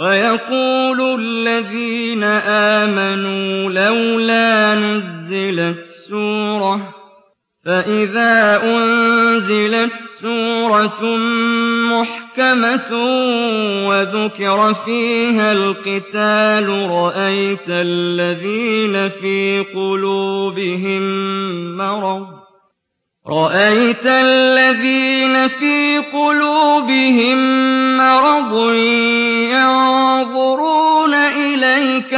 وَيَقُولُ الَّذِينَ آمَنُوا لَوْلَا نُزِّلَتْ سُورَةٌ ۖ فَإِذَا أُنزِلَتْ سُورَةٌ مُّحْكَمَةٌ وَذُكِرَ فِيهَا الْقِتَالُ رَأَيْتَ الَّذِينَ فِي قُلُوبِهِم مَّرَضٌ رَأَيْتَ الَّذِينَ فِي قُلُوبِهِم مَّرَضٌ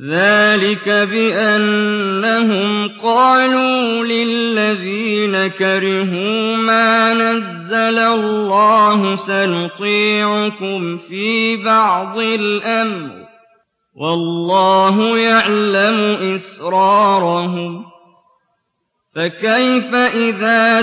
ذَٰلِكَ بِأَنَّهُمْ قَالُوا لِلَّذِينَ كَرِهُوا مَا نَزَّلَ اللَّهُ سَنُطِيعُكُمْ فِي بَعْضِ الْأَمْرِ ۖ وَاللَّهُ يَعْلَمُ إِسْرَارَهُمْ فَكَيْفَ إِذَا